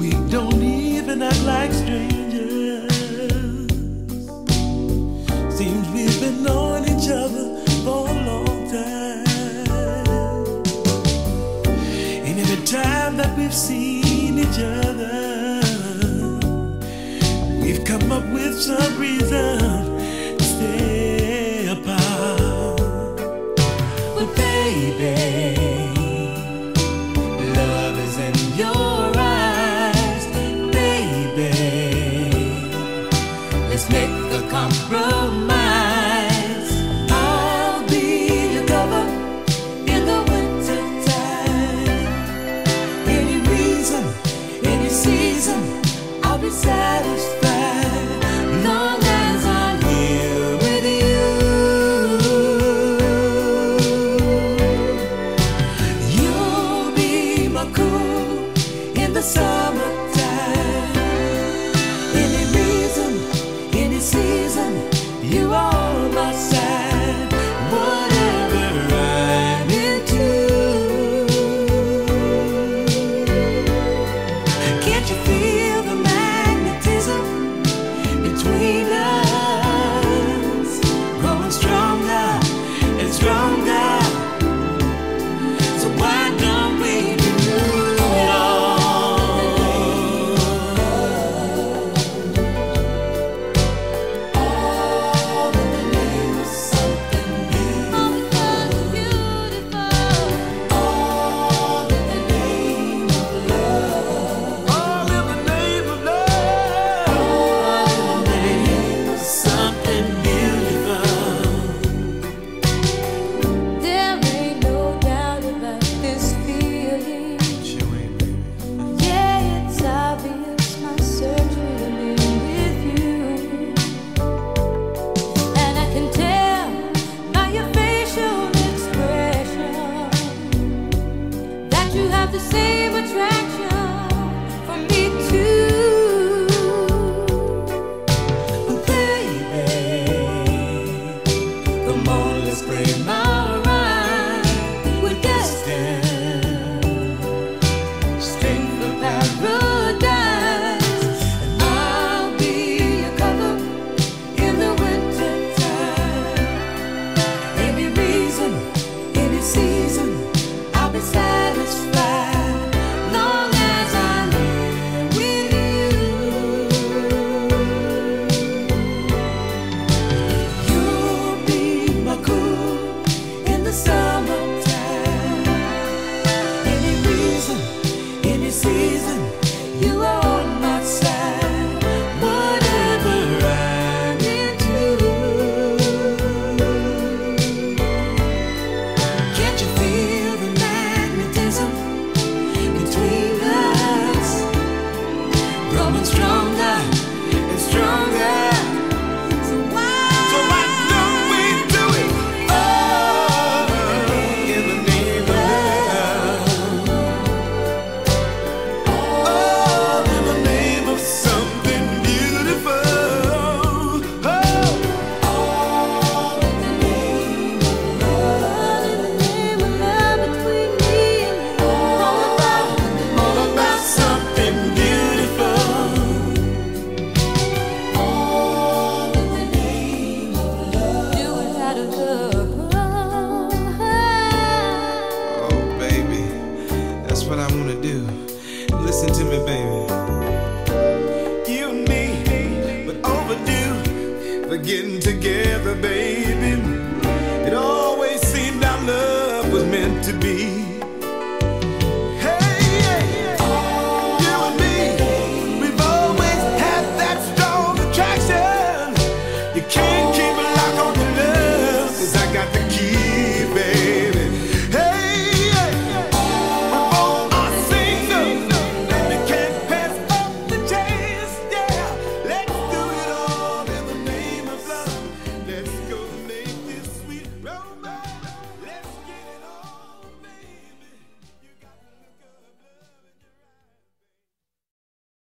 We don't even act like strangers. Seems we've been knowing each other for a long time. And every time that we've seen each other, we've come up with some reason. Rock attraction. the sun. me, baby. You and me, but overdue for getting together, baby. It always seemed our love was meant to be.